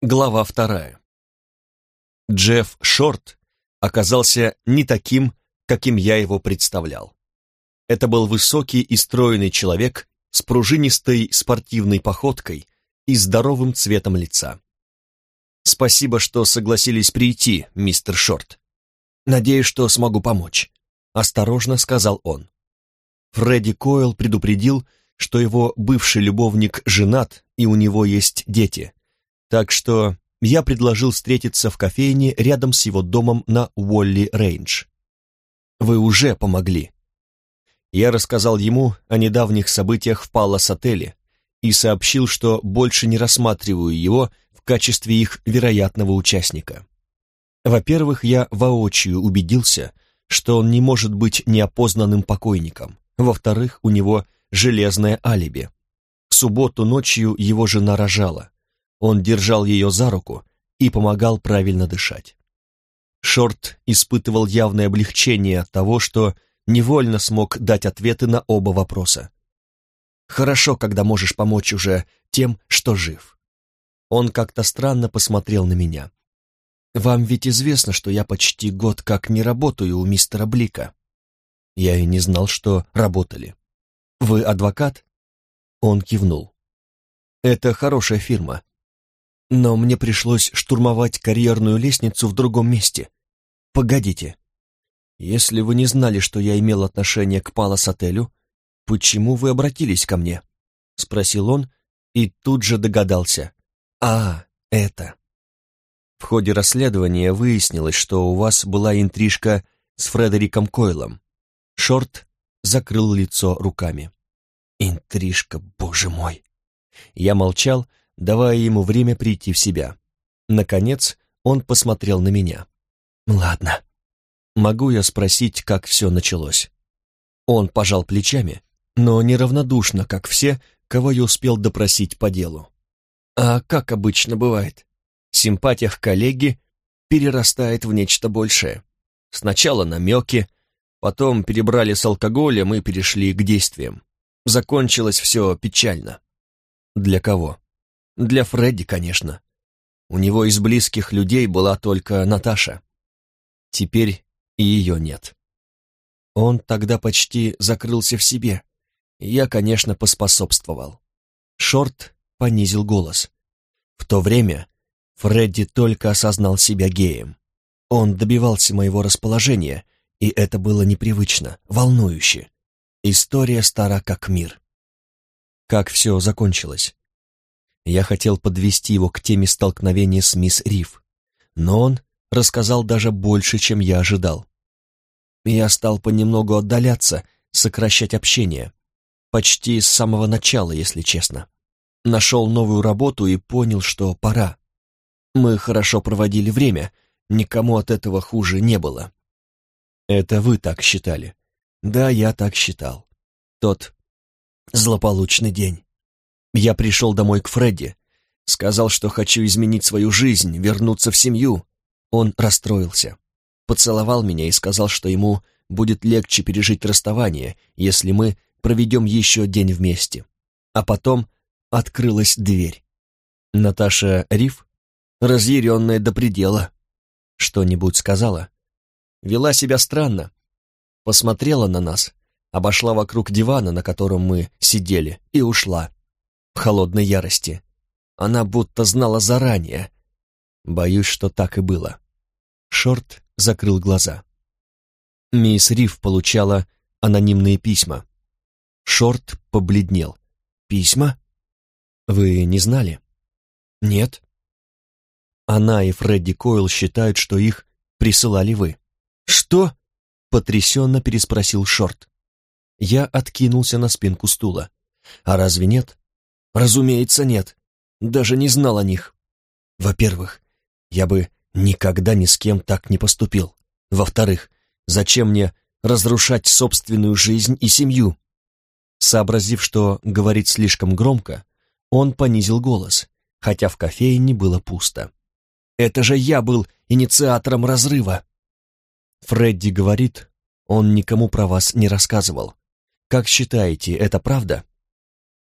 Глава вторая. Джефф Шорт оказался не таким, каким я его представлял. Это был высокий и стройный человек с пружинистой спортивной походкой и здоровым цветом лица. «Спасибо, что согласились прийти, мистер Шорт. Надеюсь, что смогу помочь», — осторожно сказал он. Фредди Койл предупредил, что его бывший любовник женат и у него есть дети, так что я предложил встретиться в кофейне рядом с его домом на Уолли-Рейндж. Вы уже помогли. Я рассказал ему о недавних событиях в Паллас-отеле и сообщил, что больше не рассматриваю его в качестве их вероятного участника. Во-первых, я воочию убедился, что он не может быть неопознанным покойником. Во-вторых, у него железное алиби. В субботу ночью его жена рожала. Он держал ее за руку и помогал правильно дышать. Шорт испытывал явное облегчение от того, что невольно смог дать ответы на оба вопроса. Хорошо, когда можешь помочь уже тем, что жив. Он как-то странно посмотрел на меня. «Вам ведь известно, что я почти год как не работаю у мистера Блика». Я и не знал, что работали. «Вы адвокат?» Он кивнул. «Это хорошая фирма. Но мне пришлось штурмовать карьерную лестницу в другом месте. Погодите. Если вы не знали, что я имел отношение к Палас-отелю, почему вы обратились ко мне?» Спросил он и тут же догадался. «А, это...» В ходе расследования выяснилось, что у вас была интрижка с Фредериком Койлом. Шорт закрыл лицо руками. Интрижка, боже мой! Я молчал, давая ему время прийти в себя. Наконец, он посмотрел на меня. «Ладно. Могу я спросить, как все началось?» Он пожал плечами, но неравнодушно, как все, кого я успел допросить по делу. А как обычно бывает, симпатия к коллеге перерастает в нечто большее. Сначала намеки, потом перебрали с алкоголем и перешли к действиям. Закончилось все печально. Для кого? Для Фредди, конечно. У него из близких людей была только Наташа. Теперь и ее нет. Он тогда почти закрылся в себе. Я, конечно, поспособствовал. Шорт понизил голос. В то время Фредди только осознал себя геем. Он добивался моего расположения, и это было непривычно, волнующе. История стара как мир. Как все закончилось? Я хотел подвести его к теме столкновения с мисс Риф, но он рассказал даже больше, чем я ожидал. Я стал понемногу отдаляться, сокращать общение. Почти с самого начала, если честно. Нашел новую работу и понял, что пора. Мы хорошо проводили время, никому от этого хуже не было. Это вы так считали. Да, я так считал. Тот злополучный день. Я пришел домой к Фредди, сказал, что хочу изменить свою жизнь, вернуться в семью. Он расстроился, поцеловал меня и сказал, что ему будет легче пережить расставание, если мы проведем еще день вместе. А потом открылась дверь. Наташа Риф, разъяренная до предела, что-нибудь сказала. Вела себя странно, посмотрела на нас, обошла вокруг дивана, на котором мы сидели, и ушла. В холодной ярости. Она будто знала заранее. Боюсь, что так и было. Шорт закрыл глаза. Мисс Риф получала анонимные письма. Шорт побледнел. «Письма? Вы не знали?» «Нет». Она и Фредди Койл считают, что их присылали вы. «Что?» Потрясенно переспросил Шорт. Я откинулся на спинку стула. А разве нет? Разумеется, нет. Даже не знал о них. Во-первых, я бы никогда ни с кем так не поступил. Во-вторых, зачем мне разрушать собственную жизнь и семью? Сообразив, что говорит слишком громко, он понизил голос, хотя в кофейне было пусто. «Это же я был инициатором разрыва!» Фредди говорит, он никому про вас не рассказывал. Как считаете, это правда?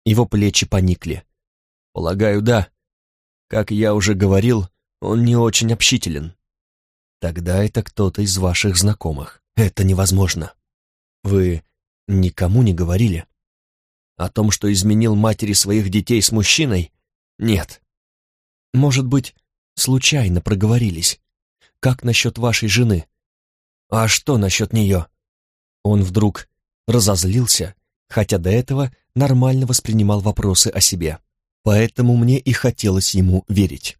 Его плечи поникли. Полагаю, да. Как я уже говорил, он не очень общителен. Тогда это кто-то из ваших знакомых. Это невозможно. Вы никому не говорили? О том, что изменил матери своих детей с мужчиной? Нет. Может быть, случайно проговорились. Как насчет вашей жены? А что насчет нее? Он вдруг разозлился, хотя до этого нормально воспринимал вопросы о себе. Поэтому мне и хотелось ему верить.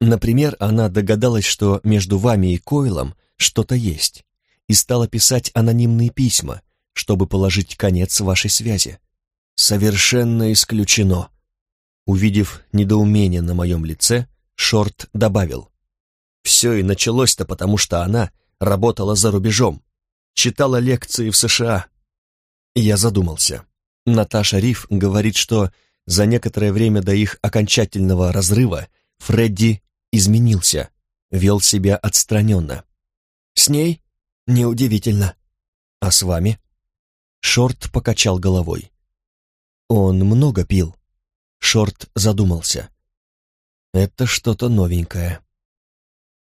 Например, она догадалась, что между вами и Койлом что-то есть, и стала писать анонимные письма, чтобы положить конец вашей связи. Совершенно исключено. Увидев недоумение на моем лице, Шорт добавил. Все и началось-то потому, что она работала за рубежом, читала лекции в США. Я задумался. Наташа Риф говорит, что за некоторое время до их окончательного разрыва Фредди изменился, вел себя отстраненно. С ней? Неудивительно. А с вами? Шорт покачал головой. Он много пил. Шорт задумался. Это что-то новенькое.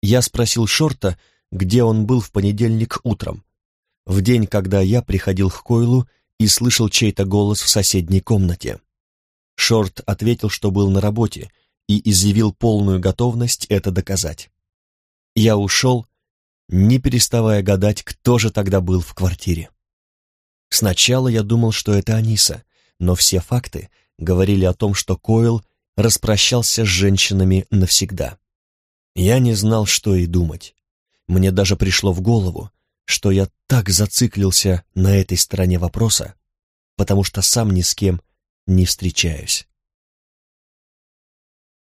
Я спросил Шорта, где он был в понедельник утром, в день, когда я приходил к Койлу и слышал чей-то голос в соседней комнате. Шорт ответил, что был на работе и изъявил полную готовность это доказать. Я ушел, не переставая гадать, кто же тогда был в квартире. Сначала я думал, что это Аниса, но все факты говорили о том, что Койл распрощался с женщинами навсегда. Я не знал, что и думать. Мне даже пришло в голову, что я так зациклился на этой стороне вопроса, потому что сам ни с кем не встречаюсь.